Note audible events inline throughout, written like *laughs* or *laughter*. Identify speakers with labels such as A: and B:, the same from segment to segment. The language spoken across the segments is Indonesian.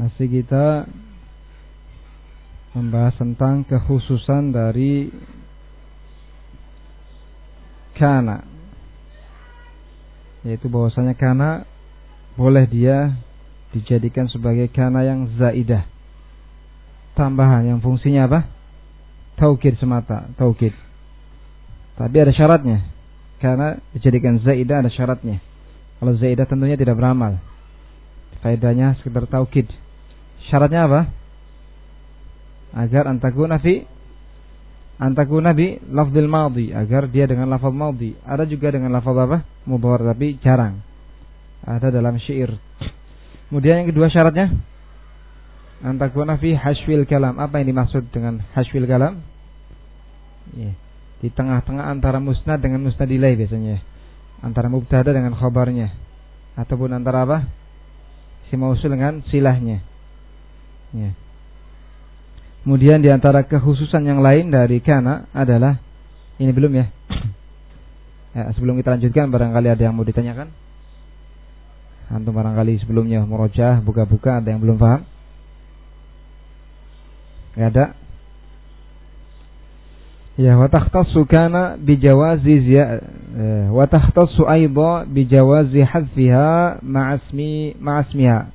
A: Masih kita membahas tentang kekhususan dari kana yaitu bahwasanya kana boleh dia dijadikan sebagai kana yang zaidah. Tambahan yang fungsinya apa? Taukid semata taukid. Tapi ada syaratnya. Karena dijadikan zaidah ada syaratnya. Kalau zaidah tentunya tidak beramal. Faedahnya sekedar taukid syaratnya apa agar antakuna fi antakuna bi lafzil madhi agar dia dengan lafaz madhi. Ada juga dengan lafaz apa? Mudhari tapi jarang. Ada dalam syair. Kemudian yang kedua syaratnya antakuna fi hashwil kalam. Apa yang dimaksud dengan hashwil kalam? Ya. Di tengah-tengah antara musnad dengan musnad ilai biasanya. Antara mubtada dengan khabarnya. Ataupun antara apa? Si mausul dengan silahnya. Ya. Kemudian di antara kekhususan yang lain dari kana adalah ini belum ya. *clears throat* ya sebelum kita lanjutkan barangkali ada yang mau ditanyakan. Antum barangkali sebelumnya merojah buka-buka ada yang belum paham? Gak ada. Ya wa takhtassu kana bijawazi ziya eh, wa takhtassu aidha bijawazi hadfiha ma'asmi ma'asmiha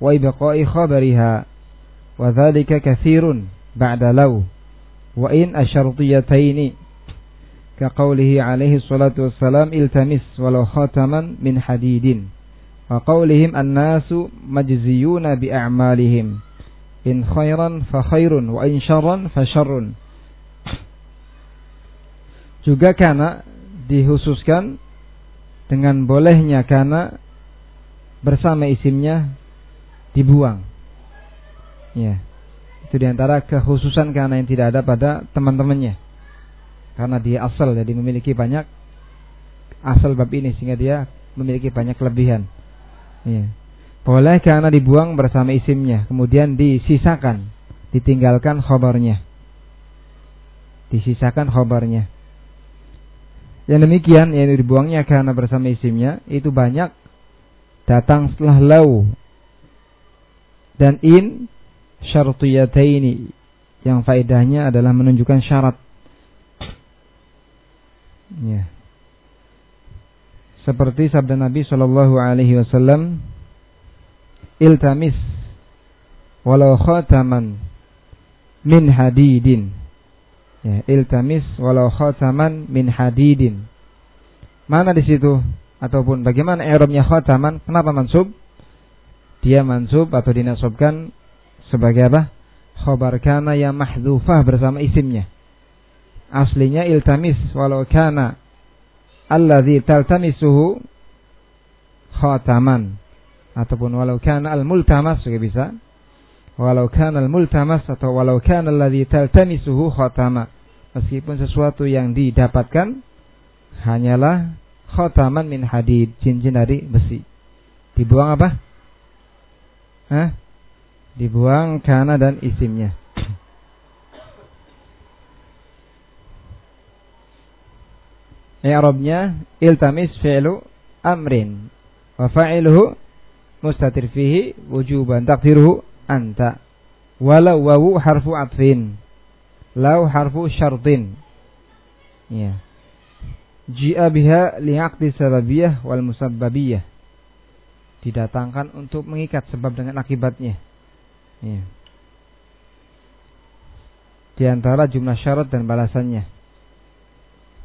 A: wa ibqa'i khabariha وذلك كثير بعد لو وإن الشرطيتين كقوله عليه الصلاة والسلام التمس ولو خاتما من حديد وقولهم الناس مجزيون بأعمالهم إن خيرا فخير وإن شرا فشر juga karena dihususkan dengan bolehnya karena bersama isimnya dibuang Ya. Itu di antara kekhususan karena yang tidak ada pada teman-temannya. Karena dia asal jadi memiliki banyak asal bab ini sehingga dia memiliki banyak kelebihan. Ya. Boleh karena dibuang bersama isimnya, kemudian disisakan, ditinggalkan khobarnya. Disisakan khobarnya. Yang demikian yang dibuangnya karena bersama isimnya itu banyak datang setelah lau dan in syartiyataini yang faedahnya adalah menunjukkan syarat. Ya. Seperti sabda Nabi Shallallahu Alaihi Wasallam, iltamis walau khataman min hadidin. Ya, iltamis walau khataman min hadidin. Mana di situ? Ataupun bagaimana Arabnya khataman? Kenapa mansub? Dia mansub atau dinasobkan sebagai apa? Khobar kana yang mahdhufah bersama isimnya. Aslinya iltamis walau kana alladhi taltamisuhu khataman ataupun walau kana al-multamas juga bisa. Walau kana al-multamas atau walau kana alladhi taltamisuhu khatama. Meskipun sesuatu yang didapatkan hanyalah khataman min hadid, cincin dari besi. Dibuang apa? Hah? Dibuang kana dan isimnya. I'rabnya iltamis fi'lu amrin. Wa fa'iluhu mustatir fihi wujuban. Taqdiruhu anta. Walau wawu harfu atfin. Lau harfu syartin. Ya. Ji'a biha li'aqdi sababiyah wal musabbabiyah. Didatangkan untuk mengikat sebab dengan akibatnya Ya. Di antara jumlah syarat dan balasannya.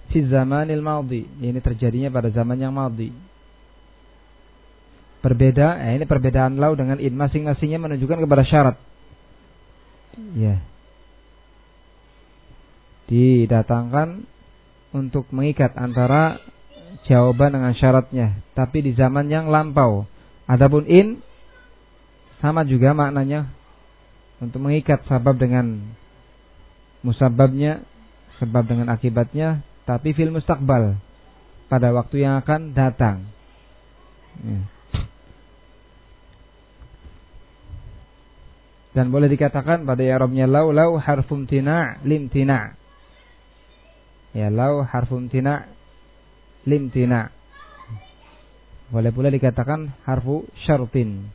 A: Fi zamanil madhi. Ini terjadinya pada zaman yang madhi. Berbeda, eh, ini perbedaan lau dengan in masing-masingnya menunjukkan kepada syarat. Ya. Didatangkan untuk mengikat antara jawaban dengan syaratnya, tapi di zaman yang lampau. Adapun in sama juga maknanya untuk mengikat sabab dengan musababnya, sebab dengan akibatnya, tapi fil mustakbal pada waktu yang akan datang. Ya. Dan boleh dikatakan pada Arabnya lau lau harfum tina lim tina. Ya lau harfum tina lim tina. Boleh pula dikatakan harfu syartin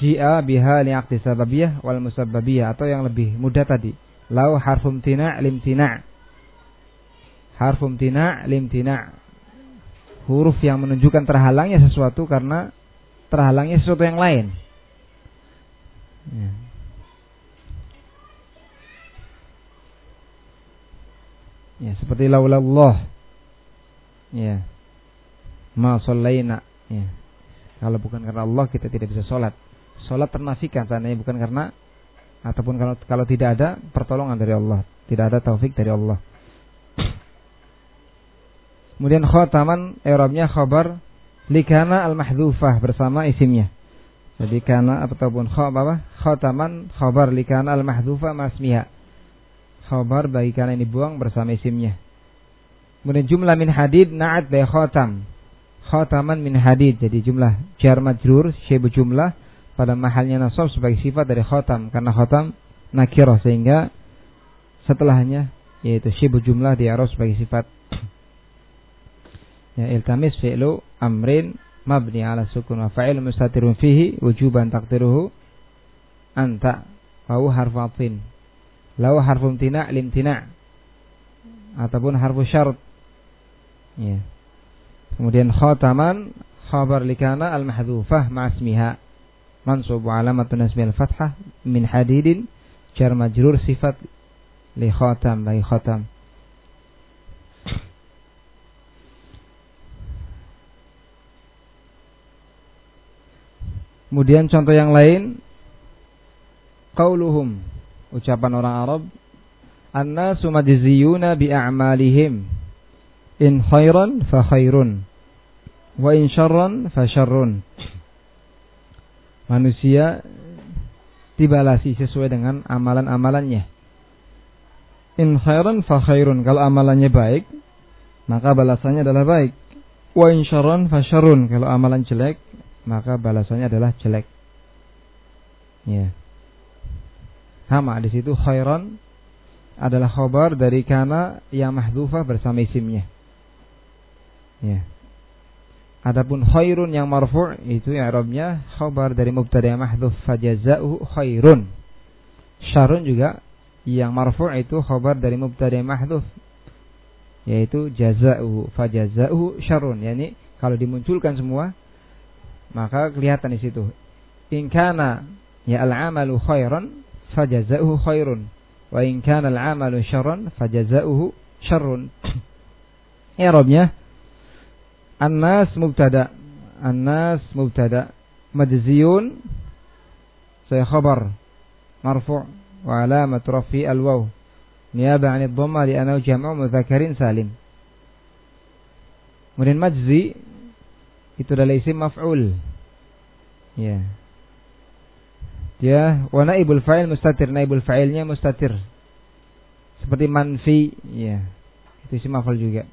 A: Jia biha li'aqdi sababiyah wal musabbabiyah atau yang lebih mudah tadi. Lau harfum tina lim tina. Harfum tina lim tina. Huruf yang menunjukkan terhalangnya sesuatu karena terhalangnya sesuatu yang lain. Ya. Ya, seperti laulallah. Ya. Ma. Ya. Kalau bukan karena Allah kita tidak bisa sholat sholat ternafikan seandainya bukan karena ataupun kalau kalau tidak ada pertolongan dari Allah, tidak ada taufik dari Allah. Kemudian khataman i'rabnya khabar likana al-mahdhufah bersama isimnya. Jadi kana ataupun khabar apa? Khataman khabar likana al-mahdhufah masmiha. Khabar bagi kana ini buang bersama isimnya. Kemudian jumlah min hadid na'at bi khatam. Khataman min hadid. Jadi jumlah jar majrur syaibu jumlah pada mahalnya nasab sebagai sifat dari khotam. Karena khotam nakirah sehingga setelahnya yaitu syibu jumlah di arab sebagai sifat. Ya iltamis fi'lu amrin mabni ala sukun wa fa'il mustatirun fihi wujuban taqdiruhu anta wa harfu atfin lau harfu tina limtina ataupun harfu syarat ya. Kemudian khotaman khabar likana al mahdhufah ma'asmiha mansub alamat nasbi al-fathah min hadidin jar majrur sifat li khatam bagi khatam Kemudian contoh yang lain qauluhum ucapan orang Arab annasu majziyuna bi a'malihim. In khairan fa khairun wa in syarran fa syarrun manusia dibalasi sesuai dengan amalan-amalannya. In khairan fa khairun. Kalau amalannya baik, maka balasannya adalah baik. Wa in syarran fa syarrun. Kalau amalan jelek, maka balasannya adalah jelek. Ya. Sama di situ khairan adalah khabar dari kana yang mahdhufah bersama isimnya. Ya. Adapun khairun yang marfu' itu i'rabnya khabar dari mubtada mahdhuf fajaza'u khairun. Syarun juga yang marfu' itu khabar dari mubtada mahdhuf yaitu jaza'u fajaza'u syarrun. Yani kalau dimunculkan semua maka kelihatan di situ. In kana ya al-amalu khairan fajaza'uhu khairun wa in kana al-amalu syarran fajaza'uhu syarrun. *coughs* I'rabnya An-nas mubtada. An-nas mubtada. Majziyun saya khabar marfu' wa alamat rafi al-waw niyaba 'an ad-dhamma li annahu jam'u mudzakkarin salim. Kemudian majzi itu adalah isim maf'ul. Ya. Dia wa naibul fa'il mustatir, naibul fa'ilnya mustatir. Seperti manfi, ya. Itu isim maf'ul juga.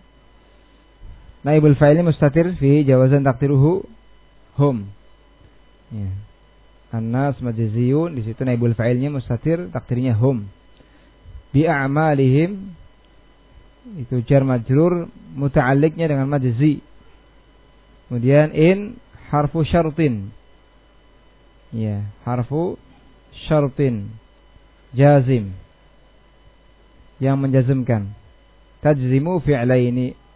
A: Naibul fa'ilnya mustatir fi jawazan takdiruhu hum. Ya. An-nas majaziyun di situ naibul fa'ilnya mustatir takdirnya hum. Bi a'malihim itu jar majrur muta'alliqnya dengan majzi. Kemudian in harfu syartin. Ya, harfu syartin jazim yang menjazmkan. Tajzimu fi'laini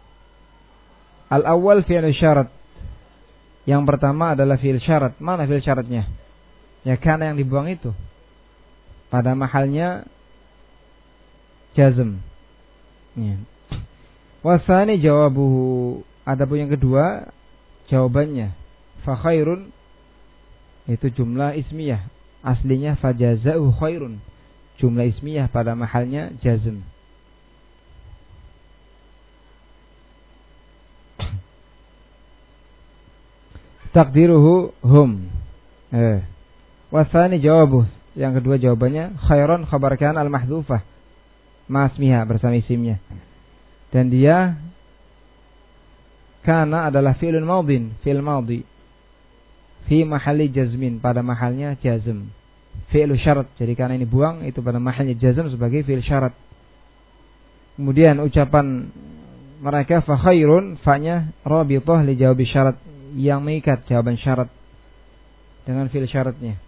A: Al awal fi'il syarat. Yang pertama adalah fi'il syarat. Mana fi'il syaratnya? Ya karena yang dibuang itu. Pada mahalnya jazm. Ya. Wasani jawabuhu. Adapun yang kedua jawabannya fa khairun itu jumlah ismiyah. Aslinya fajaza'u khairun. Jumlah ismiyah pada mahalnya jazm. Takdiruhu hum. Eh. Wasani jawabuh. Yang kedua jawabannya khairon khabarkan al mahdhufah. Masmiha bersama isimnya. Dan dia kana adalah fi'lun maudin, fi'l maudi. Fi mahali jazmin, pada mahalnya jazm. Fi'lu syarat, jadi karena ini buang itu pada mahalnya jazm sebagai fi'l syarat. Kemudian ucapan mereka fa khairun fa-nya rabithah li jawab syarat yang mengikat jawaban syarat. dengan fil syaratnya.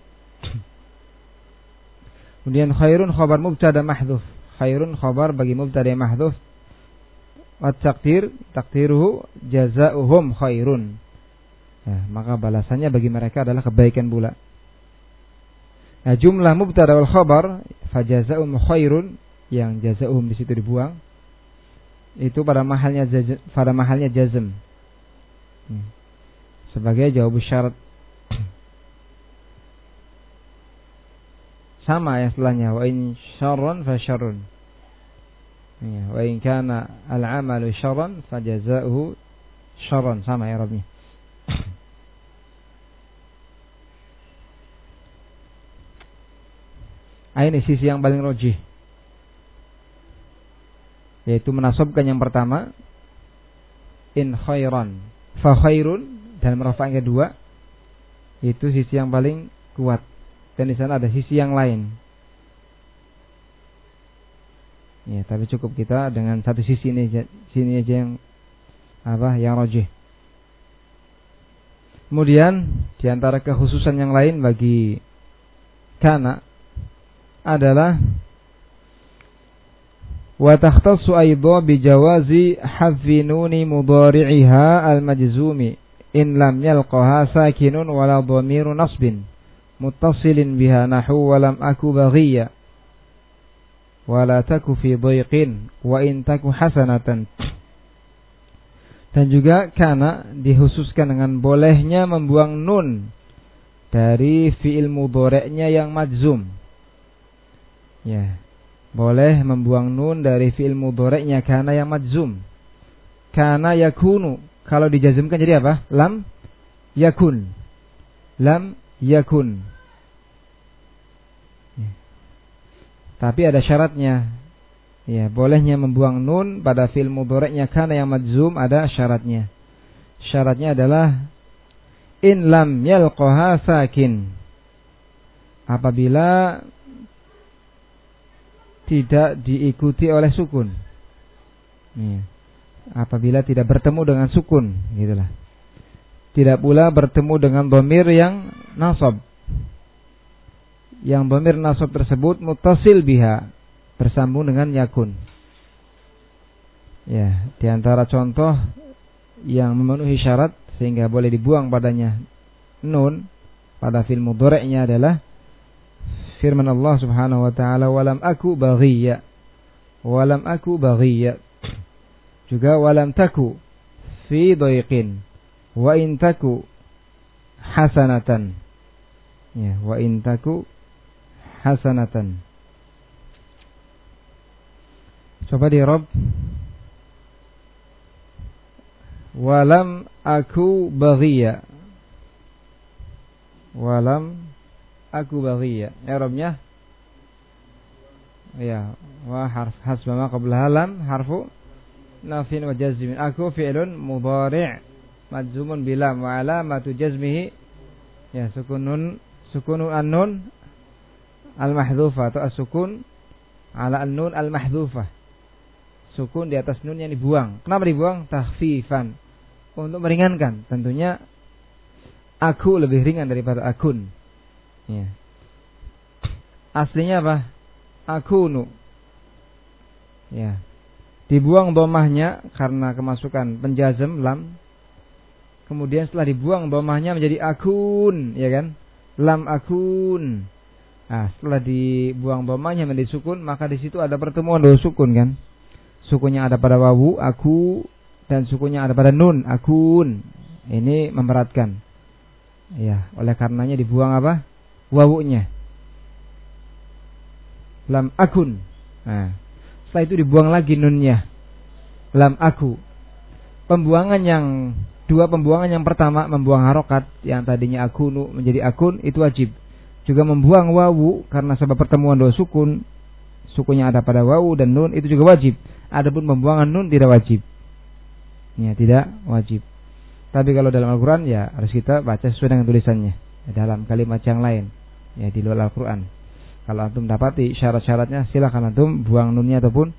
A: Kemudian khairun khabar mubtada mahdhuf. Khairun khabar bagi mubtada mahdhuf. Wa takdir takdiruhu jazaohum khairun. Ya, maka balasannya bagi mereka adalah kebaikan pula. Nah, jumlah mubtada wal khabar fajazaum khairun yang jazaum di situ dibuang itu pada mahalnya pada mahalnya jazm. Hmm. Sebagai jawab syarat sama yang setelahnya wa in syarrun fa syarrun ya, wa in kana al amalu syarran fa jazaohu syarran sama ya Rabbi Ah, ini sisi yang paling rojih. Yaitu menasobkan yang pertama. In khairan. Fa khairun. Dan merafak yang kedua. Itu sisi yang paling kuat. Dan di sana ada sisi yang lain. Ya, tapi cukup kita dengan satu sisi ini sini aja yang apa yang rojih. Kemudian di antara kekhususan yang lain bagi kana adalah wa takhtassu aidha bi jawazi hadfi nuni mudari'iha al-majzumi in lam yalqaha sakinun wala dhamiru nasbin muttasilin biha nahu wa lam aku baghiya wala taku fi dhayqin wa in taku hasanatan dan juga karena dihususkan dengan bolehnya membuang nun dari fiil mudhoreknya yang majzum Ya. Boleh membuang nun dari fi'il mudhoreknya karena yang majzum. Karena yakunu. Kalau dijazmkan jadi apa? Lam yakun. Lam yakun. Ya. Tapi ada syaratnya. Ya, bolehnya membuang nun pada fi'il mudhoreknya karena yang majzum ada syaratnya. Syaratnya adalah in lam yalqaha sakin. Apabila tidak diikuti oleh sukun. Ya. Apabila tidak bertemu dengan sukun, gitulah. Tidak pula bertemu dengan domir yang nasab. Yang domir nasab tersebut mutasil biha, bersambung dengan yakun. Ya, di antara contoh yang memenuhi syarat sehingga boleh dibuang padanya nun pada film mudhari'nya adalah firman Allah Subhanahu wa taala walam aku baghiya walam aku baghiya juga walam taku fi dhaiqin wa in taku hasanatan. Ya wa in taku hasanatan. Coba di Rob walam aku baghiya. Walam aku baghiya. I'rabnya ya wa harf hasba ma qabla lam harfu nafin wa jazmin. Aku fi'lun mudhari' majzumun bila wa alamatu jazmihi ya sukunun sukunu an-nun al-mahdhufa atau as-sukun ala an-nun al-mahdhufa. Sukun di atas nun yang dibuang. Kenapa dibuang? Takhfifan. Untuk meringankan. Tentunya aku lebih ringan daripada akun. Ya. Aslinya apa? Akunu. Ya. Dibuang domahnya karena kemasukan penjazem lam. Kemudian setelah dibuang domahnya menjadi akun, ya kan? Lam akun. Nah, setelah dibuang domahnya menjadi sukun, maka di situ ada pertemuan dua sukun kan? Sukunya ada pada wawu, aku, dan sukunya ada pada nun, akun. Ini memberatkan. Ya, oleh karenanya dibuang apa? wawunya. Lam akun. Nah, setelah itu dibuang lagi nunnya. Lam aku. Pembuangan yang dua pembuangan yang pertama membuang harokat yang tadinya akunu menjadi akun itu wajib. Juga membuang wawu karena sebab pertemuan dua sukun sukunya ada pada wawu dan nun itu juga wajib. Adapun pembuangan nun tidak wajib. Ya, tidak wajib. Tapi kalau dalam Al-Quran ya harus kita baca sesuai dengan tulisannya dalam kalimat yang lain ya di luar Al-Quran. Kalau antum dapati syarat-syaratnya silahkan antum buang nunnya ataupun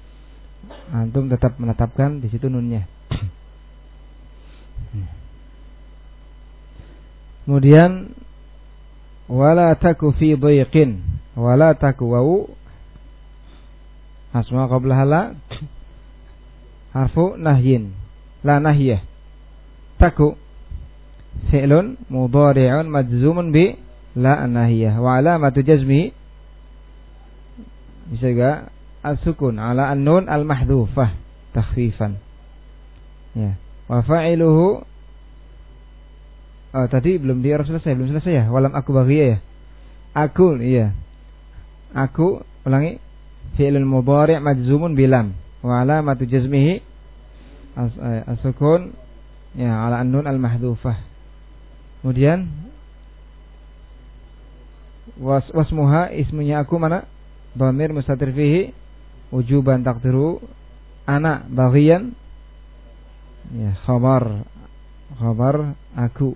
A: antum tetap menetapkan di situ nunnya. Kemudian wala taku fi dhiqin wala taku wau asma qabla hala harfu nahyin la nahyah taku fi'lun mudhari'un majzumun bi la nahiyah wa alamatu jazmi bisa juga as-sukun ala an-nun al-mahdhufah takhfifan ya wa fa'iluhu Oh, tadi belum di selesai, belum selesai ya. Walam aku bahagia ya. Aku, iya. Aku, ulangi. Fi'lul mudhari' majzumun bilam. Wa alamatu jazmihi eh, as-sukun ya ala an-nun al-mahdhufah. Kemudian was wasmuha ismunya aku mana? Dhamir mustatir fihi wujuban taqdiru ana baghiyan ya khabar khabar aku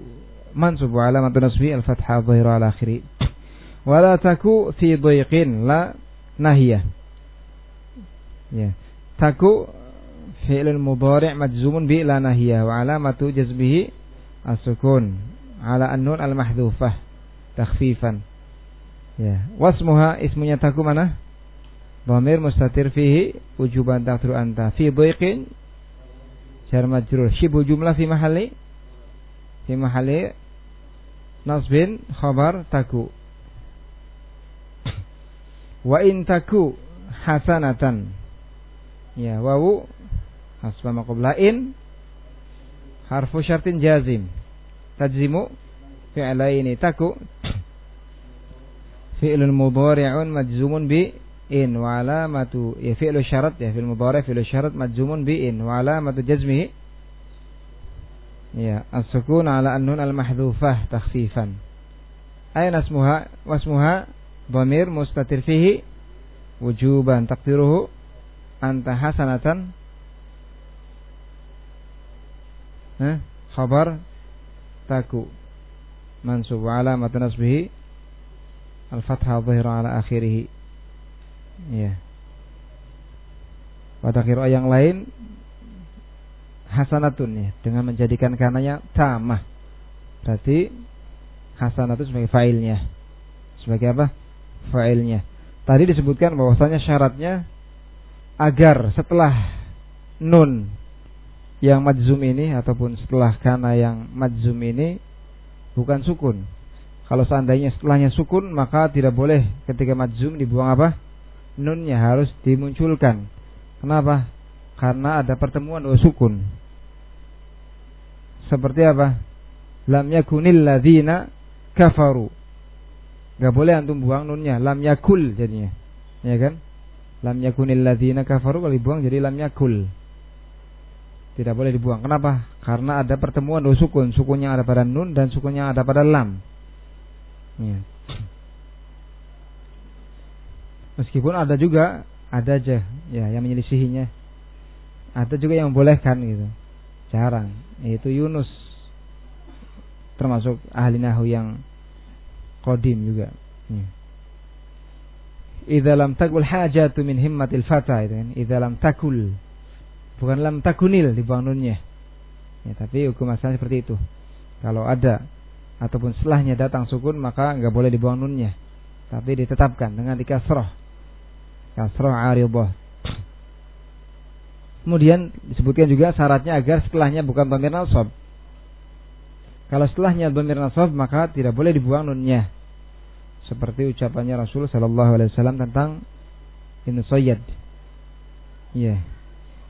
A: mansub wa alamatun nasbi al-fathah dhahira al akhiri. Wala taku fi dhiqin la nahiyah. Ya taku fi'lun mudhari' majzumun bi la nahiyah wa alamatu jazbihi as-sukun ala an-nun al-mahdhufah takhfifan ya. Wasmuha ismunya taku mana? Dhamir mustatir fihi wujuban taqdiru anta. Fi dhiqin jar majrur. Shibu jumlah fi mahalli? Fi mahali nasbin khabar taku wa in taku hasanatan. Ya wawu hasba maqabla in harfu syartin jazim. Tajzimu fi'laini taku فعل مضارع مجزوم ب إن وعلامة فعل شرط يا فعل مضارع فعل الشرط مجزوم ب إن وعلامة جزمه يا السكون على النون المحذوفة تخفيفا. أين اسمها؟ واسمها ضمير مستتر فيه وجوبا تقديره أنت حسنة. خبر تكو منصوب وعلامة نصبه al-fathah dhahira ala akhirih ya pada kira yang lain hasanatun ya dengan menjadikan kananya tamah. Berarti hasanatun sebagai failnya. Sebagai apa? Failnya. Tadi disebutkan bahwasanya syaratnya agar setelah nun yang majzum ini ataupun setelah kana yang majzum ini bukan sukun. Kalau seandainya setelahnya sukun maka tidak boleh ketika majzum dibuang apa? Nunnya harus dimunculkan. Kenapa? Karena ada pertemuan dua sukun. Seperti apa? Lam yakunil ladzina kafaru. Gak boleh antum buang nunnya. Lam yakul jadinya. Ya kan? Lam yakunil ladzina kafaru kalau dibuang jadi lam yakul. Tidak boleh dibuang. Kenapa? Karena ada pertemuan dua sukun. Sukun yang ada pada nun dan sukun yang ada pada lam. Ya. Meskipun ada juga ada aja ya yang menyelisihinya ada juga yang membolehkan gitu. Jarang. Itu Yunus termasuk ahli nahu yang kodim juga. Ya. Idza lam takul hajatu min himmatil fata itu kan. Idza lam takul. Bukan lam takunil di bawah nunnya. Ya, tapi hukum asalnya seperti itu. Kalau ada ataupun setelahnya datang sukun maka nggak boleh dibuang nunnya. Tapi ditetapkan dengan dikasroh. Kasroh aribah Kemudian disebutkan juga syaratnya agar setelahnya bukan dhamir nasab. Kalau setelahnya dhamir nasab maka tidak boleh dibuang nunnya. Seperti ucapannya Rasul sallallahu alaihi wasallam tentang in. Ya.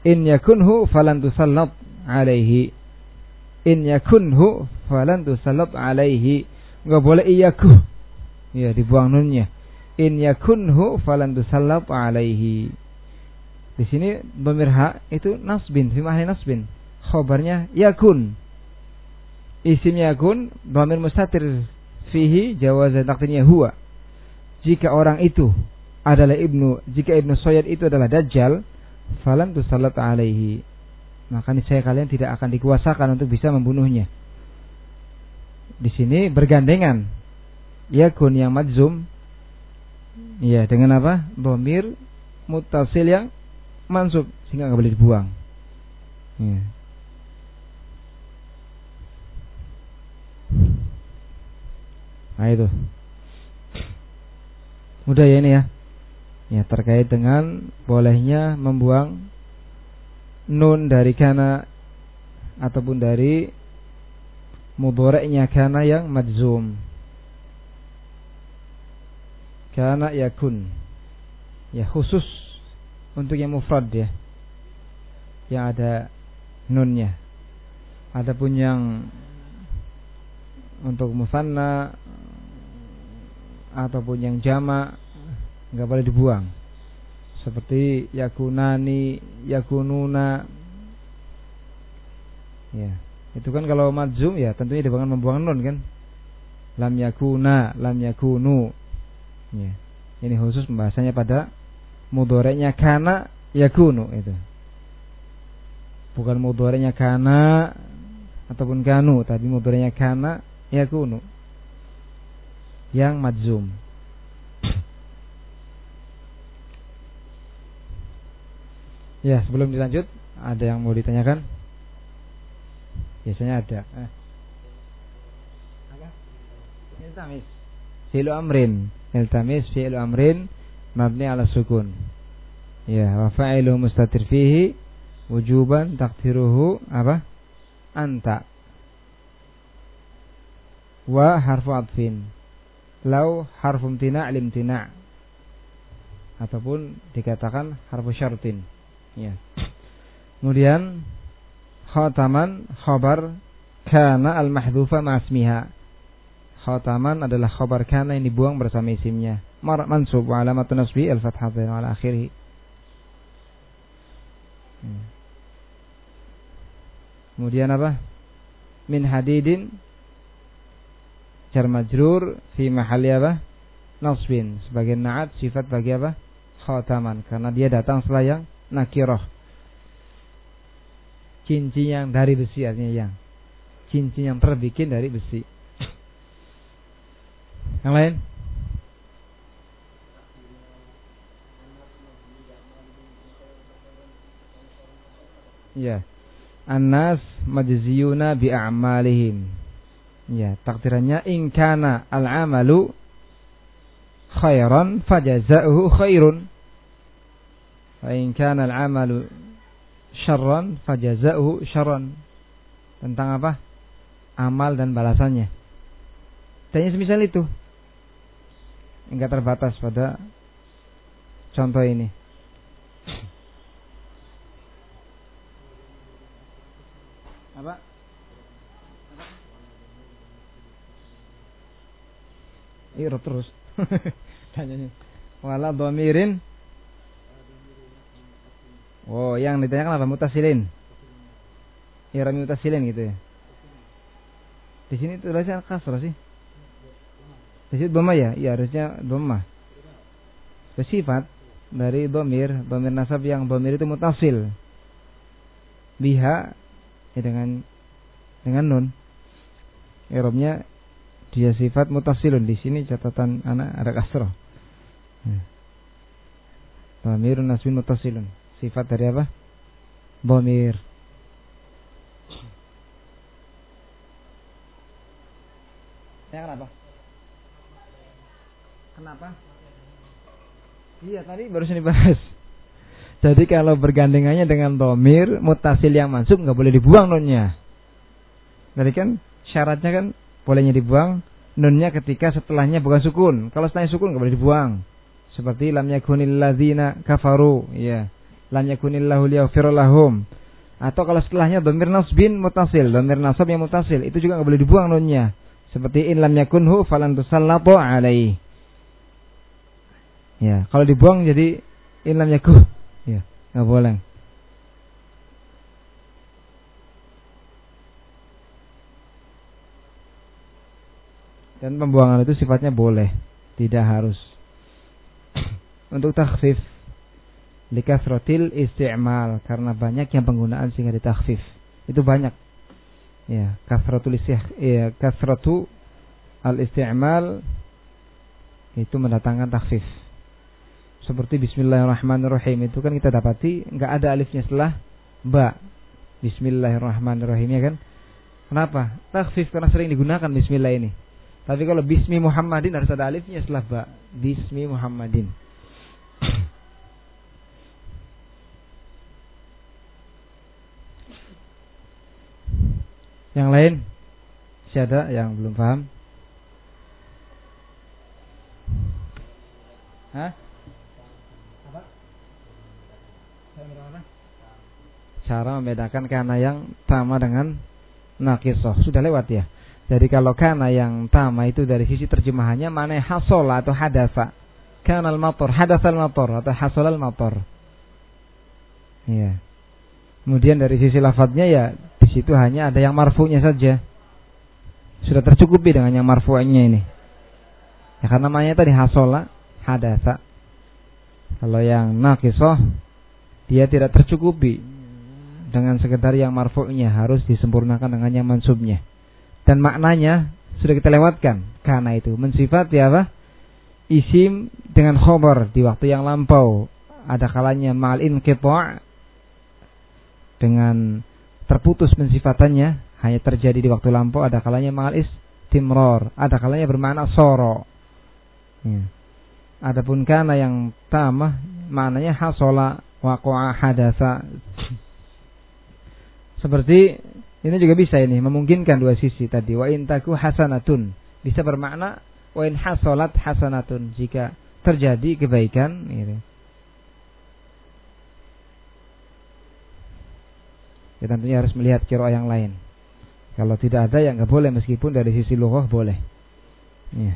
A: In yakunhu falan tusallat alaihi. In yakunhu falan tusallat alaihi. Enggak boleh iyaku. Ya, dibuang nunnya. In yakunhu falan tusallat alaihi. Di sini domir itu nasbin, fi mahli nasbin. Khobarnya yakun. Isimnya yakun, domir mustatir fihi jawazan takdirnya huwa. Jika orang itu adalah ibnu, jika ibnu Soyad itu adalah dajjal, falan tusallat alaihi. Maka saya kalian tidak akan dikuasakan untuk bisa membunuhnya. Di sini bergandengan yakun yang majzum ya dengan apa? Domir mutasil yang mansub sehingga nggak boleh dibuang. Ya. Nah itu. Mudah ya ini ya. Ya terkait dengan bolehnya membuang nun dari kana ataupun dari mudoreknya kana yang madzum. Kana yakun. Ya khusus untuk yang mufrad ya. Yang ada nunnya. Adapun yang untuk musanna ataupun yang jama nggak boleh dibuang seperti yakunani yakununa. Ya itu kan kalau madzum ya tentunya dengan membuang nun kan? Lam yakuna lam yakunu. Ya ini khusus pembahasannya pada mudoreknya kana yakunu itu. Bukan mudoreknya kana ataupun kanu tapi mudoreknya kana yakunu. Yang madzum Ya, sebelum dilanjut, ada yang mau ditanyakan? Biasanya ada. Eh. Iltamis. Fi'lu amrin. Iltamis fi'lu amrin mabni ala sukun. Ya, wa fa'ilu mustatir fihi wujuban takdiruhu apa? Anta. Wa harfu atfin. Lau harfu imtina' limtina' ataupun dikatakan harfu syartin. Ya. Kemudian khataman khabar kana al-mahdhufa ma'asmiha. Khataman adalah khabar kana yang dibuang bersama isimnya. Mar mansub wa alamatun nasbi al-fathah ala akhirih. Hmm. Kemudian apa? Min hadidin jar majrur fi mahalli apa? Nasbin sebagai naat sifat bagi apa? Khataman karena dia datang setelah yang nakiroh. Cincin yang dari besi artinya yang. Cincin yang terbikin dari besi. Yang lain? Ya. Anas majziyuna bi a'malihim. Ya, takdirannya in kana al-amalu khairan fajaza'uhu khairun. Wa in kana al-amalu syarran fajaza'uhu syarran. Tentang apa? Amal dan balasannya. Dan semisal itu. Enggak terbatas pada contoh ini. Apa? Iya terus. *laughs* Tanyanya. Wala domirin Oh, yang ditanyakan apa? Mutasilin. Irami mutasilin gitu ya. Di sini tulisnya kasrah sih. Di sini doma ya? Iya, harusnya doma. Sifat dari domir, domir nasab yang domir itu mutasil. Biha ya dengan dengan nun. Irobnya dia sifat mutasilun. Di sini catatan anak ada kasroh. Domirun nasbin mutasilun sifat dari apa? Bomir. Ya kenapa? Kenapa? Iya tadi barusan dibahas. Jadi kalau bergandengannya dengan domir, mutasil yang masuk nggak boleh dibuang nunnya. Jadi kan syaratnya kan bolehnya dibuang nunnya ketika setelahnya bukan sukun. Kalau setelahnya sukun nggak boleh dibuang. Seperti lam yakunil ladzina kafaru, ya lam yakunillahu liyaghfir lahum. Atau kalau setelahnya dhamir nasbin mutasil, dhamir nasab yang mutasil, itu juga nggak boleh dibuang nunnya. Seperti in lam yakunhu falan tusallatu alaihi. Ya, kalau dibuang jadi in lam yakun. Ya, nggak boleh. Dan pembuangan itu sifatnya boleh, tidak harus. *coughs* Untuk takhfif likasrotil isti'mal. Karena banyak yang penggunaan sehingga ditakhfif itu banyak. Ya kasratul ya kasratu al isti'mal itu mendatangkan takhfif seperti Bismillahirrahmanirrahim. Itu kan kita dapati nggak ada alifnya setelah ba. Bismillahirrahmanirrahim ya kan? Kenapa? Takhfif karena sering digunakan Bismillah ini. Tapi kalau bismi Muhammadin harus ada alifnya setelah ba. Bismi Muhammadin. Yang lain? Siapa yang belum paham? Hah? Apa? Cara membedakan karena yang sama dengan nakisoh. Sudah lewat ya. Jadi kalau kana yang tama itu dari sisi terjemahannya mana hasola atau hadasa. Kana al-mator, hadasal mator atau hasol al-mator. Iya. Kemudian dari sisi lafadznya ya situ hanya ada yang marfu'nya saja. Sudah tercukupi dengan yang marfu'nya ini. Ya karena namanya tadi hasola, hadasa. Kalau yang nakisoh dia tidak tercukupi dengan sekedar yang marfu'nya harus disempurnakan dengan yang mansubnya dan maknanya sudah kita lewatkan karena itu mensifati apa isim dengan khobar di waktu yang lampau ada kalanya mal inqita' dengan terputus pensifatannya hanya terjadi di waktu lampau ada kalanya mal istimror ada kalanya bermakna soro ya. adapun kana yang tamah maknanya hasola waqa'a hadasa seperti ini juga bisa ini memungkinkan dua sisi tadi. Wa in taku hasanatun bisa bermakna wa in hasolat hasanatun jika terjadi kebaikan ini. Ya tentunya harus melihat kira yang lain. Kalau tidak ada yang nggak boleh meskipun dari sisi lughah boleh. Ya.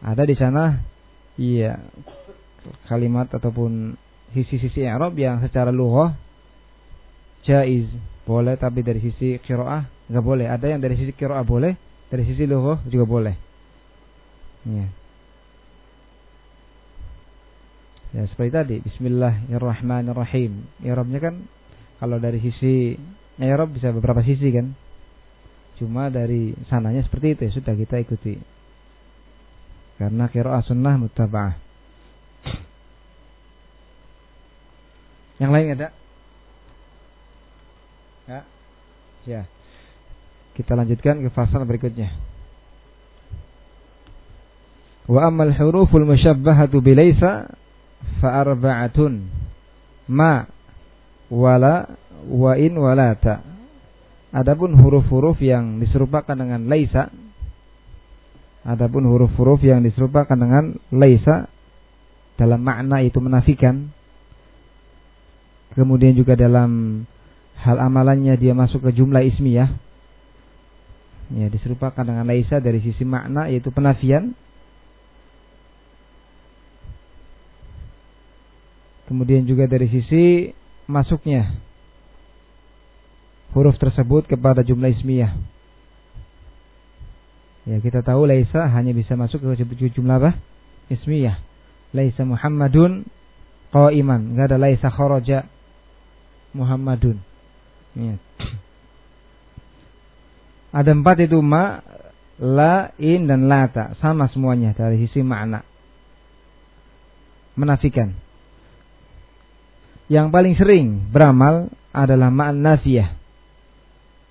A: Ada di sana iya kalimat ataupun sisi-sisi Arab yang secara lughah jaiz boleh tapi dari sisi kiroah nggak boleh ada yang dari sisi kiroah boleh dari sisi lughah juga boleh ya ya seperti tadi Bismillahirrahmanirrahim Irobnya kan kalau dari sisi Irob bisa beberapa sisi kan cuma dari sananya seperti itu ya sudah kita ikuti karena kiroah sunnah mutabah yang lain ada Ya. Ya. Kita lanjutkan ke pasal berikutnya. Wa amal huruful musyabbahatu bilaisa fa arba'atun ma wala wa in walata. Adapun huruf-huruf yang diserupakan dengan laisa Adapun huruf-huruf yang diserupakan dengan laisa dalam makna itu menafikan. Kemudian juga dalam hal amalannya dia masuk ke jumlah ismiyah. Ya diserupakan dengan laisa dari sisi makna yaitu penafian kemudian juga dari sisi masuknya huruf tersebut kepada jumlah ismiyah ya kita tahu laisa hanya bisa masuk ke jumlah apa ismiyah laisa muhammadun qaiman enggak ada laisa kharaja muhammadun Ya. Ada empat itu ma, la, in, dan lata. Sama semuanya dari sisi makna. Menafikan. Yang paling sering beramal adalah ma'an nafiyah.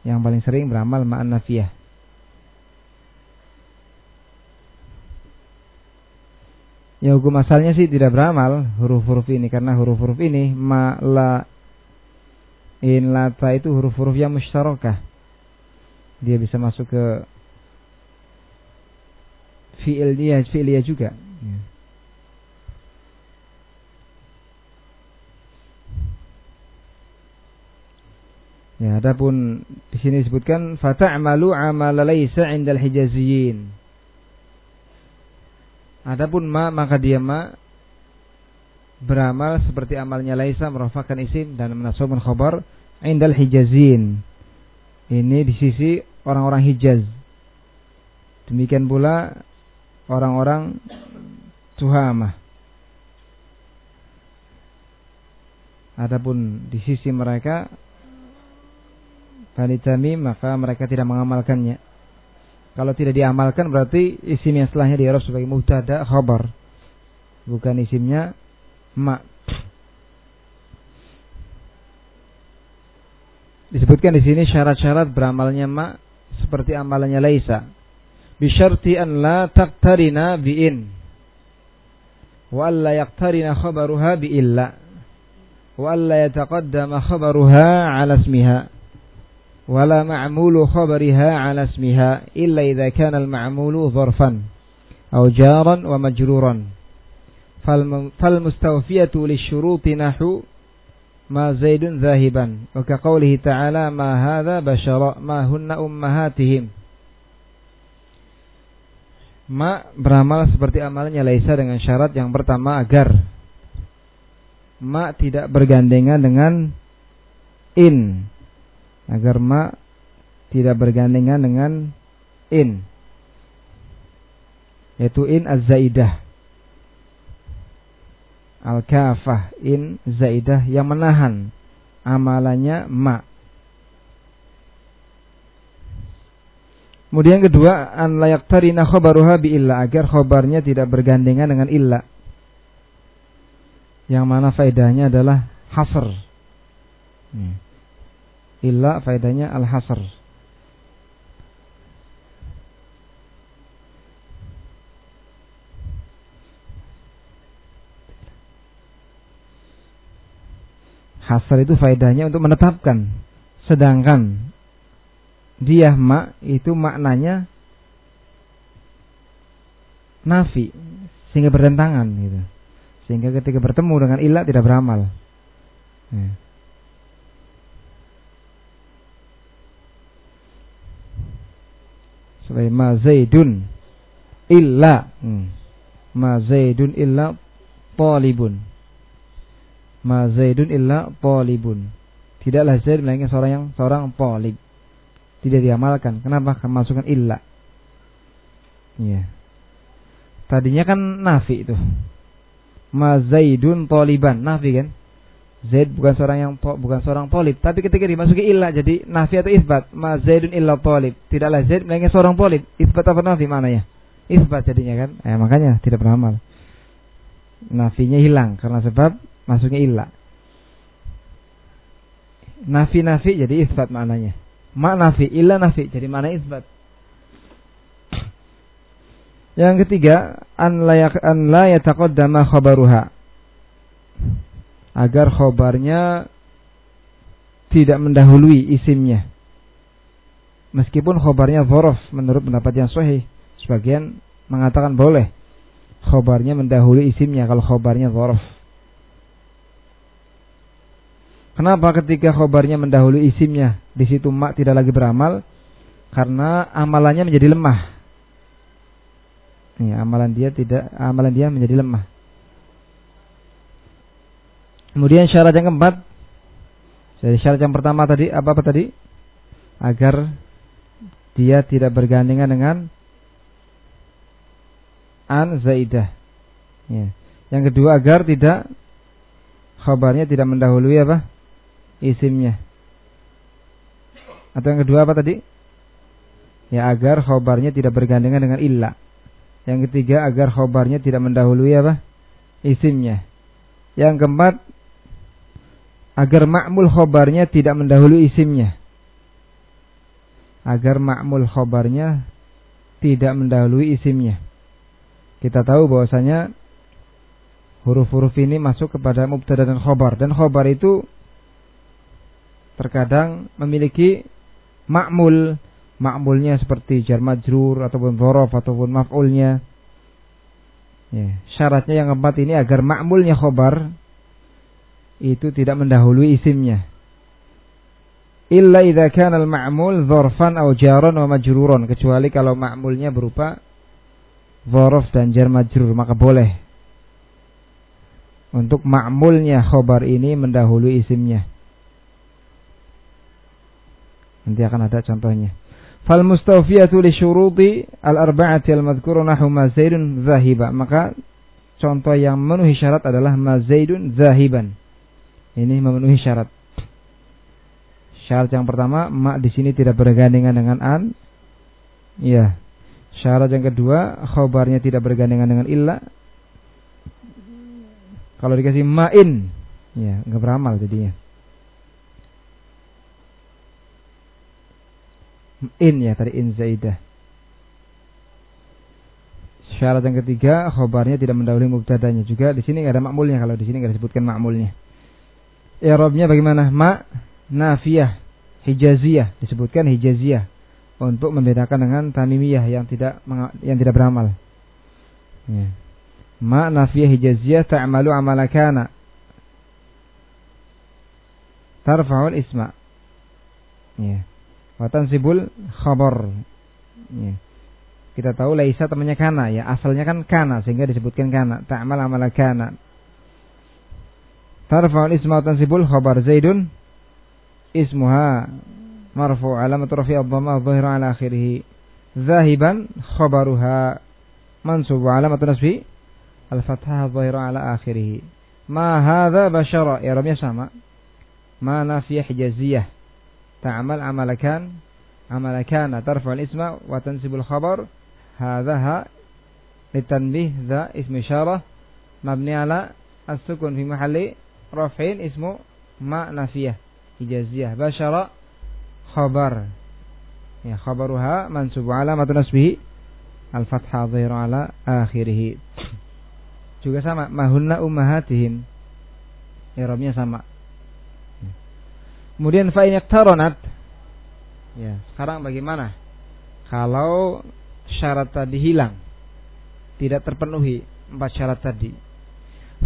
A: Yang paling sering beramal ma'an nafiyah. Ya hukum asalnya sih tidak beramal huruf-huruf ini karena huruf-huruf ini ma, la, in lata itu huruf-huruf yang musyarakah. Dia bisa masuk ke fi'il dia, fi'il dia juga. Ya. Ya, adapun di sini disebutkan fata'malu amala laisa 'indal hijaziyin. Adapun ma maka dia ma beramal seperti amalnya Laisa merofakan isim dan menasabkan khabar indal hijazin. Ini di sisi orang-orang Hijaz. Demikian pula orang-orang Tuhamah. Adapun di sisi mereka Bani Tamim maka mereka tidak mengamalkannya. Kalau tidak diamalkan berarti isim yang setelahnya di Arab sebagai mubtada khabar. Bukan isimnya ma. Disebutkan di sini syarat-syarat beramalnya ma seperti amalannya laisa. Bisyarti an la taqtarina bi'in. Wa alla yaqtarina khabaruha bi'illa. Wa alla yataqaddama khabaruha ala ismiha. ولا معمول خبرها على اسمها إلا إذا كان المعمول ظرفا أو جارا ومجرورا فالمستوفية للشروط نحو ما زيد ذاهبا وكقوله تعالى ما هذا بشر ما هن أمهاتهم Ma beramal seperti amalnya Laisa dengan syarat yang pertama agar Ma tidak bergandengan dengan In agar ma tidak bergandengan dengan in yaitu in az-zaidah al-kafah in zaidah yang menahan amalannya ma Kemudian kedua, an layak tarina khobaruha bi illa agar khobarnya tidak bergandengan dengan illa. Yang mana faedahnya adalah hasr. Hmm illa faedahnya al-hasr. Hasr itu faedahnya untuk menetapkan. Sedangkan dia ma itu maknanya nafi sehingga bertentangan gitu. Sehingga ketika bertemu dengan ilah tidak beramal. Ya. Sebagai ma zaidun illa hmm. ma zaidun illa talibun. Ma zaidun illa talibun. Tidaklah zaid melainkan seorang yang seorang talib. Tidak diamalkan. Kenapa? Masukkan illa. Ya tadinya kan nafi itu. Ma zaidun taliban. Nafi kan Zaid bukan seorang yang bukan seorang polib, tapi ketika dimasuki ilah jadi nafi atau isbat, ma Zaidun illa polib. Tidaklah Zaid melainkan seorang polib. Isbat apa nafi ya? Isbat jadinya kan. Eh, makanya tidak beramal. Nafinya hilang karena sebab masuknya ilah. Nafi-nafi jadi isbat maknanya. Ma nafi, ilah nafi jadi mana isbat. Yang ketiga, an la an la yataqaddama khabaruha agar khobarnya tidak mendahului isimnya. Meskipun khobarnya zorof menurut pendapat yang sahih, sebagian mengatakan boleh khobarnya mendahului isimnya kalau khobarnya zorof. Kenapa ketika khobarnya mendahului isimnya di situ mak tidak lagi beramal? Karena amalannya menjadi lemah. Ya, amalan dia tidak amalan dia menjadi lemah. Kemudian syarat yang keempat. Jadi syarat yang pertama tadi apa apa tadi? Agar dia tidak bergandengan dengan an zaidah. Ya. Yang kedua agar tidak khabarnya tidak mendahului apa? Isimnya. Atau yang kedua apa tadi? Ya agar khabarnya tidak bergandengan dengan illa. Yang ketiga agar khabarnya tidak mendahului apa? Isimnya. Yang keempat agar ma'mul khobarnya tidak mendahului isimnya. Agar ma'mul khobarnya tidak mendahului isimnya. Kita tahu bahwasanya huruf-huruf ini masuk kepada mubtada dan khobar dan khobar itu terkadang memiliki ma'mul ma'mulnya seperti jar majrur ataupun dhorof ataupun maf'ulnya ya, syaratnya yang keempat ini agar ma'mulnya khobar itu tidak mendahului isimnya. Illa idza kana al-ma'mul dzarfan aw jaran wa majruran kecuali kalau ma'mulnya berupa dzaraf dan jar majrur maka boleh untuk ma'mulnya khobar ini mendahului isimnya. Nanti akan ada contohnya. Fal mustawfiyatu li syuruti al-arba'ati al-madhkuru nahu ma zaidun zahiba. Maka contoh yang memenuhi syarat adalah ma zaidun zahiban ini memenuhi syarat. Syarat yang pertama, mak di sini tidak bergandengan dengan an. Iya. Syarat yang kedua, khobarnya tidak bergandengan dengan illa. Kalau dikasih ma'in, ya nggak beramal jadinya. in ya tadi in zaidah. Syarat yang ketiga, khobarnya tidak mendahului mubtadanya juga. Di sini nggak ada makmulnya kalau di sini nggak disebutkan makmulnya. I'rabnya bagaimana? Ma nafiyah hijaziyah disebutkan hijaziyah untuk membedakan dengan tamimiyah yang tidak yang tidak beramal. Ya. Ma nafiyah hijaziyah ta'malu amalakana. Tarfa'ul isma. Ya. Wa tansibul khabar. Ya. Kita tahu laisa temannya kana ya, asalnya kan kana sehingga disebutkan kana. Ta'mal amala ترفع الاسم وتنصب الخبر. زيد اسمها مرفوع علامة رفع الضمة الظاهرة على آخره. ذاهبا خبرها منصوب علامة نصبه الفتحة الظاهرة على آخره. ما هذا بشرة يا رب sama ما نافية حجازية تعمل عمل كان عمل كان. ترفع الاسم وتنسب الخبر. هذا ها للتنبيه ذا اسم إشارة مبني على السكن في محل رفع اسمه ما نافية إجازية بشر خبر ya khabaruha mansubu alamat nasbihi al fathah dhahir ala akhirih *clears throat* juga sama mahunna ummahatihim i'rabnya sama kemudian fa in ya sekarang bagaimana kalau syarat tadi hilang. Tidak terpenuhi empat syarat tadi.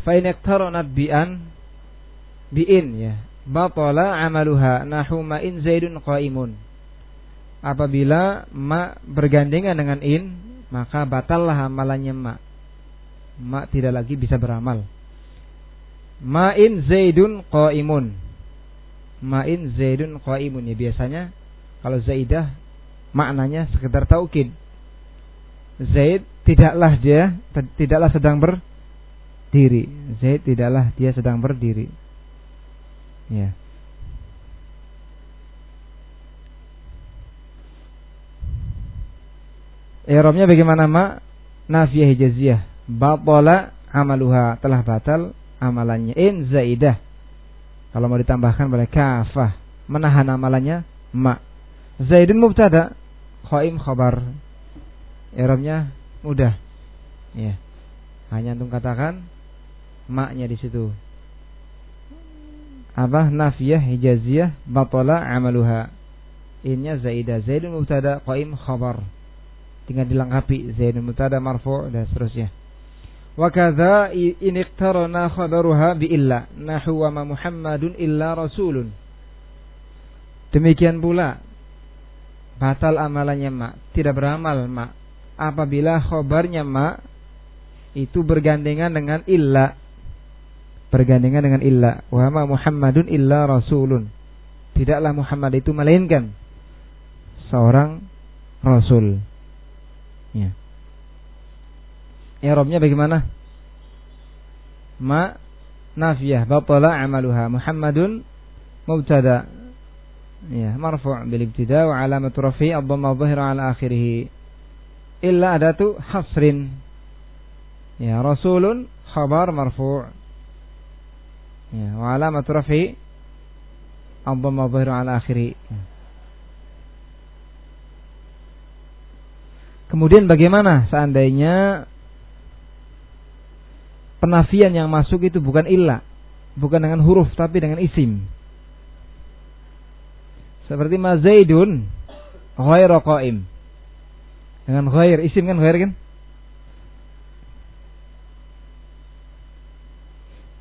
A: Fa in iktaranat bi'an bi'in ya. Batala amaluha nahu ma'in zaidun qaimun. Apabila ma bergandengan dengan in, maka batallah amalannya ma. Ma tidak lagi bisa beramal. Ma'in zaidun qaimun. Ma'in zaidun qaimun ya biasanya kalau zaidah maknanya sekedar taukid Zaid tidaklah dia tidaklah sedang berdiri. Zaid tidaklah dia sedang berdiri. Ya. I'rabnya bagaimana ma? Nafiyah hijaziyah. Batala amaluha telah batal amalannya. In zaidah. Kalau mau ditambahkan boleh kafah. Menahan amalannya ma. Zaidun mubtada. Qaim khabar. Eramnya mudah. Ya. Hanya untuk katakan maknya di situ. Apa nafiyah hijaziyah batala amaluha. Innya zaidah zaidun mubtada qaim khabar. Tinggal dilengkapi zaidun mubtada marfu dan seterusnya. Wa kadza in iqtarana khabaruha bi illa nahu wa ma Muhammadun illa rasulun. Demikian pula batal amalannya mak, tidak beramal mak apabila khobarnya ma itu bergandengan dengan illa bergandengan dengan illa. Wa ma Muhammadun illa rasulun. Tidaklah Muhammad itu melainkan seorang rasul. Ya. I'rabnya bagaimana? Ma nafiyah batala amaluha. Muhammadun mubtada. Ya marfu' bil ibtida wa alamatu rafi' ad-dhamma dhahira ala akhirih. Illa adatu hasrin. Ya, rasulun khabar marfu'. Ya, wa alamat rafi ala akhiri. Kemudian bagaimana seandainya penafian yang masuk itu bukan illa, bukan dengan huruf tapi dengan isim. Seperti mazaidun ghairu qaim. Dengan ghair, isim kan ghair kan?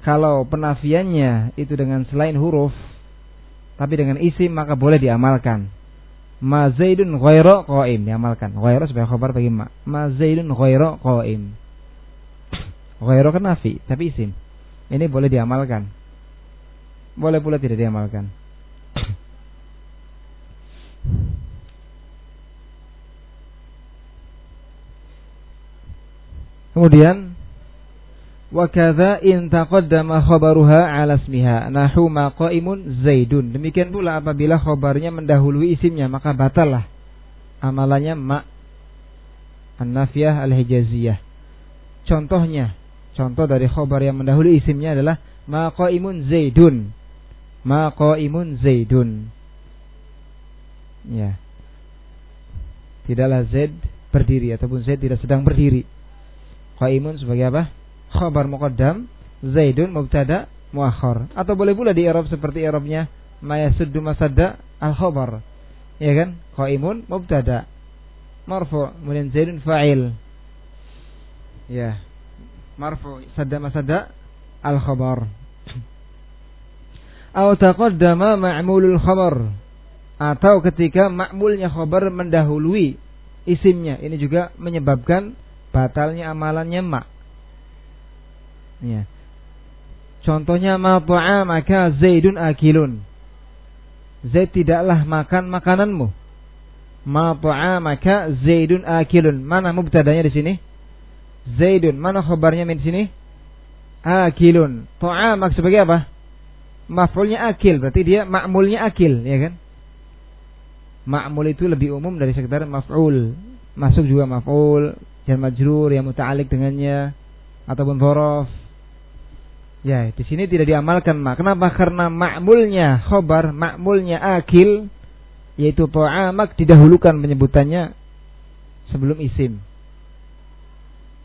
A: Kalau penafiannya itu dengan selain huruf tapi dengan isim maka boleh diamalkan. Ma Zaidun ghairu qaim diamalkan. Ghairu sebagai khabar bagi ma. Ma Zaidun ghairu qaim. Ghairu kan nafi tapi isim. Ini boleh diamalkan. Boleh pula tidak diamalkan. Kemudian wakadha in taqaddama khabaruha ala ismiha nahu ma qaimun zaidun. Demikian pula apabila khabarnya mendahului isimnya maka batallah amalannya ma an-nafiyah al-hijaziyah. Contohnya, contoh dari khabar yang mendahului isimnya adalah ma qaimun zaidun. Ma qaimun zaidun. Ya. Tidaklah Zaid berdiri ataupun Zaid tidak sedang berdiri. Qaimun sebagai apa? Khabar muqaddam, Zaidun mubtada muakhar. Atau boleh pula di Arab seperti Arabnya mayasuddu masadda al khabar. Ya kan? Qaimun mubtada. Marfu, kemudian Zaidun fa'il. Ya. Marfu sadda masadda al khabar. Atau *clears throat* taqaddama ma'mulul khabar. Atau ketika ma'mulnya khabar mendahului isimnya. Ini juga menyebabkan batalnya amalannya mak. Ya. Contohnya ma maka Zaidun akilun. Zaid tidaklah makan makananmu. Ma maka Zaidun akilun. Mana mubtadanya di sini? Zaidun. Mana khabarnya di sini? Akilun. Ta'amak sebagai apa? Maf'ulnya akil. Berarti dia ma'mulnya akil, ya kan? Ma'mul itu lebih umum dari sekedar maf'ul. Masuk juga maf'ul, jar majrur yang muta'alik dengannya ataupun dhorof. Ya, di sini tidak diamalkan ma. Kenapa? Karena ma'mulnya khobar, ma'mulnya akil yaitu ta'amak didahulukan penyebutannya sebelum isim.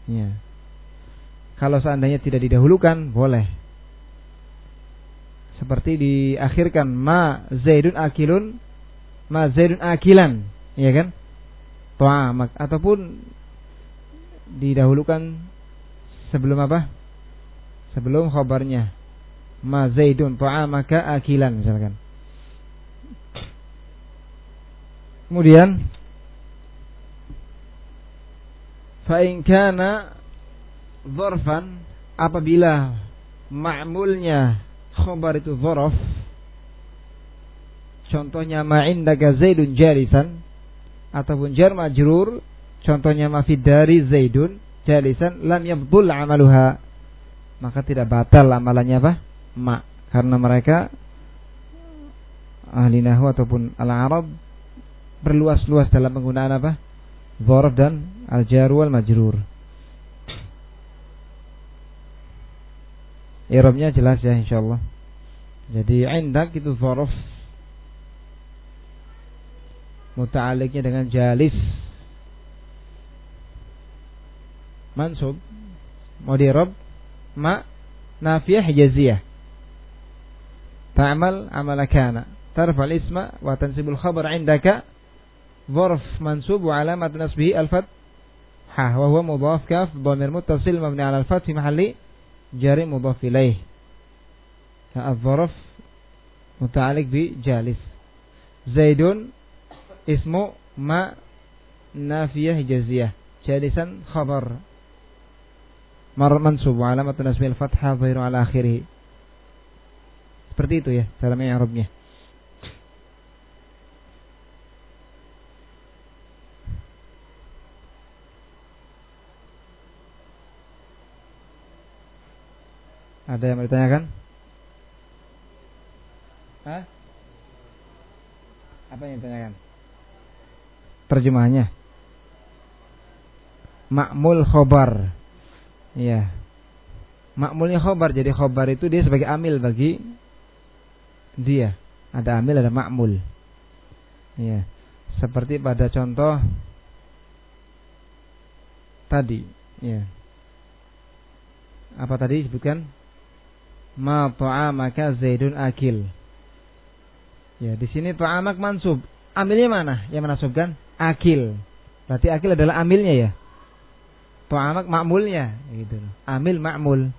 A: Ya. Kalau seandainya tidak didahulukan, boleh. Seperti diakhirkan ma zaidun akilun, ma zaidun akilan, ya kan? Ta'amak ataupun didahulukan sebelum apa? Sebelum khabarnya. Ma Zaidun ta'amaka akilan misalkan. Kemudian fa in kana dzarfan apabila ma'mulnya khabar itu dzaraf contohnya ma indaka zaidun jalisan ataupun jar majrur Contohnya mafid dari Zaidun jalisan lam yabdul amaluha. Maka tidak batal amalannya apa? Ma. Karena mereka ahli nahu ataupun al-arab berluas-luas dalam penggunaan apa? Dzaraf dan al-jar wal majrur. Irabnya jelas ya insyaallah. Jadi indak itu dzaraf muta'alliqnya dengan jalis mansub mau di nafiyah hijaziyah ta'mal amala kana tarfal isma wa tansibul khabar indaka ظرف منصوب وعلامة نصبه الفتح. وهو مضاف كاف ضمير متصل مبني على الفتح في محل جار مضاف إليه. الظرف متعلق بجالس. زيد اسم ما نافية جزية جالسا خبر. Mar mansub wa alamat nasbil fathah dhairu ala akhirih. Seperti itu ya dalam i'rabnya. Ada yang ditanyakan? Hah? Apa yang ditanyakan? Terjemahannya. Ma'mul khobar Iya. Makmulnya khobar. Jadi khobar itu dia sebagai amil bagi dia. Ada amil, ada makmul. Iya. Seperti pada contoh tadi. Iya. Apa tadi disebutkan? Ma maka zaidun akil. Ya, di sini ta'amak mansub. Amilnya mana yang menasubkan? Akil. Berarti akil adalah amilnya ya. Tu'amak makmulnya gitu. Amil makmul.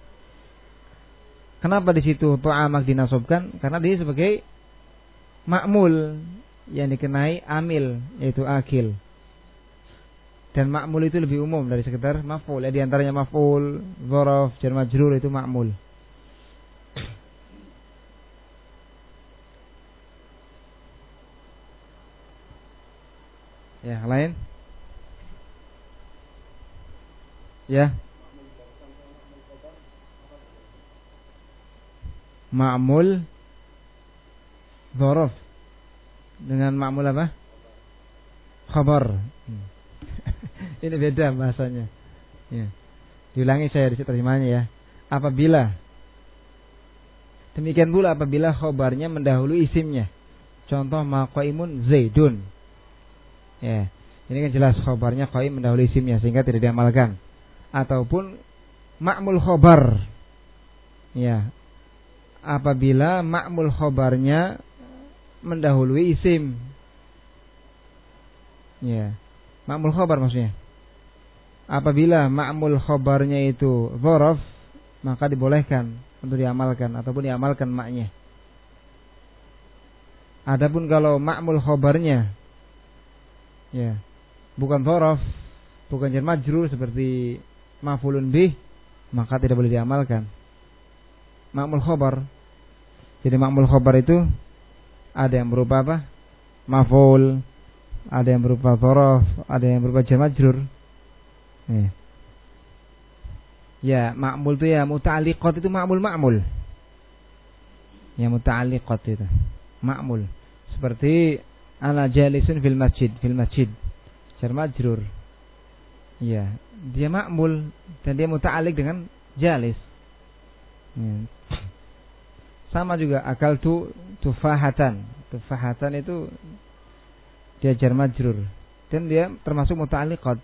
A: Kenapa di situ tu'amak dinasobkan? Karena dia sebagai makmul yang dikenai amil yaitu akil. Dan makmul itu lebih umum dari sekedar maf'ul. Ya, di antaranya maf'ul, dzaraf, jar majrur itu makmul. Ya, lain? Ya. Ma'mul Dhorof Dengan ma'mul apa? Khabar. *laughs* Ini beda bahasanya ya. Diulangi saya di terjemahannya ya Apabila Demikian pula apabila khobarnya mendahului isimnya Contoh maqaimun zaidun Ya Ini kan jelas khobarnya qaim mendahului isimnya sehingga tidak diamalkan. Ataupun ma'mul khobar. Ya. Apabila ma'mul khobarnya mendahului isim. Ya. Ma'mul khobar maksudnya. Apabila ma'mul khobarnya itu zorof, maka dibolehkan untuk diamalkan ataupun diamalkan maknya. Adapun kalau ma'mul khobarnya ya bukan zorof, bukan jar majrur seperti mafulun bih, maka tidak boleh diamalkan. Ma'mul khobar. Jadi ma'mul khobar itu ada yang berupa apa? Maful, ada yang berupa zorof, ada yang berupa jar majrur. Ya. Ma'mul itu ya muta'alliqat itu ma'mul ma'mul. Ya muta'alliqat itu. Ma'mul. Seperti ana jalisun fil masjid, fil masjid. Jar majrur. Ya, dia ma'mul dan dia muta'alliq dengan jalis. Ya. Sama juga akal tu tufahatan. Tufahatan itu dia jar majrur. Dan dia termasuk muta'alliqat.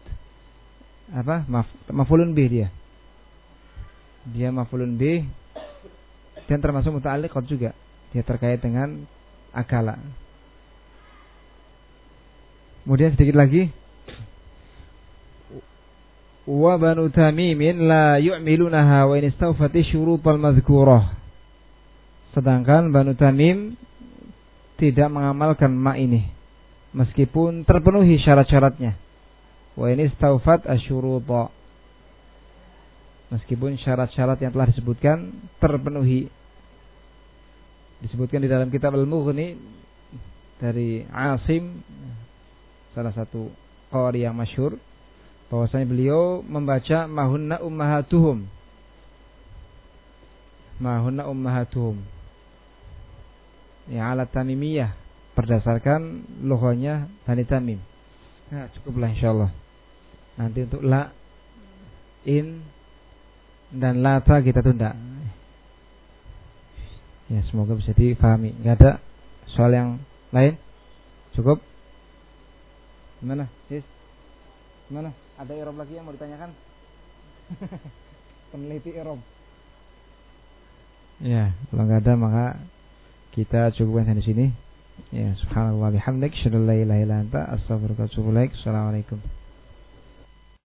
A: Apa? Maf, mafulun bih dia. Dia mafulun bih dan termasuk muta'alliqat juga. Dia terkait dengan akala. Kemudian sedikit lagi wa banu tamimin la yu'milunaha wa in istawfati syurutal madhkurah sedangkan banu tamim tidak mengamalkan ma ini meskipun terpenuhi syarat-syaratnya Wa ini staufat asyuruta. Meskipun syarat-syarat yang telah disebutkan terpenuhi. Disebutkan di dalam kitab Al-Mughni dari Asim salah satu qari yang masyhur bahwasanya beliau membaca mahunna ummahatuhum mahunna ummahatuhum ya alat tamimiyah berdasarkan logonya Bani Tamim. Nah, cukuplah insyaallah. Nanti untuk la in dan lata kita tunda. Ya, semoga bisa difahami. Enggak ada soal yang lain? Cukup? Gimana, Sis? Gimana? Ada Erob lagi yang mau ditanyakan? *laughs* Peneliti Erob. Ya, kalau nggak ada maka kita cukupkan di sini. Ya, subhanallah bihamdik, syadallah ilaha illa anta, astaghfiruka wa atubu Assalamualaikum.